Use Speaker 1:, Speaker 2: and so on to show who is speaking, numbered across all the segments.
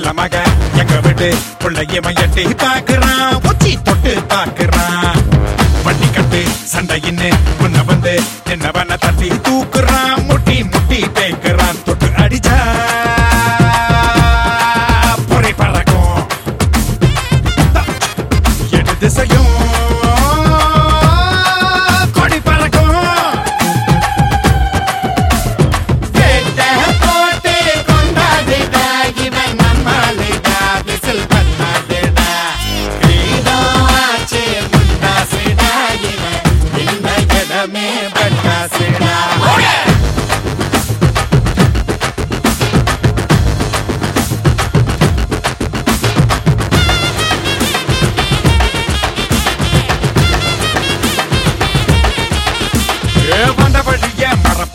Speaker 1: செல்ல மக எங்க விட்டு பிள்ளைய மையட்டி பாக்குறான் உச்சி தொட்டு பாக்குறான் வண்டி கட்டு சண்டையின்னு முன்ன வந்து என்னவன தட்டி தூக்குறான். முட்டி முட்டி தேய்க்கிறான். தொட்டு அடிச்சா பொறை பறக்கும். எடு திசையும்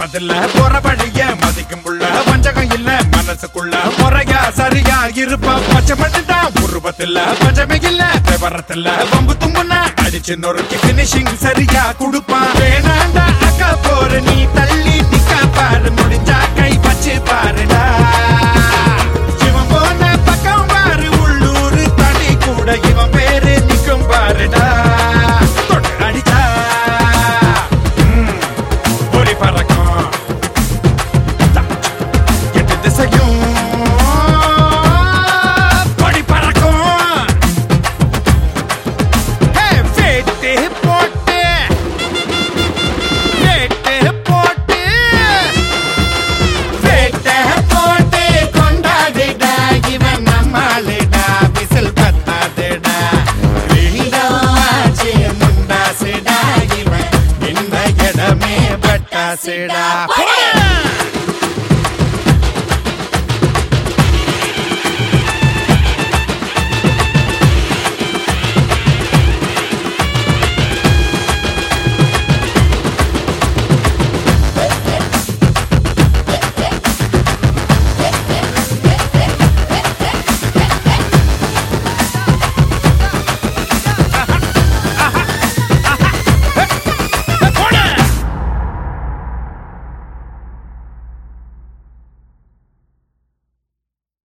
Speaker 1: மறப்பதில்ல போற வழிய மதிக்கும் உள்ள பஞ்சகம் இல்ல மனசுக்குள்ள முறையா சரியா இருப்பா. பச்சை மட்டும்தான் உருவத்துல பஞ்சமே இல்ல விவரத்துல. வம்பு தும்புனா அடிச்சு நொறுக்கி பினிஷிங் சரியா குடுப்பான் வேணாண்டா அக்கா போற நீ Acera.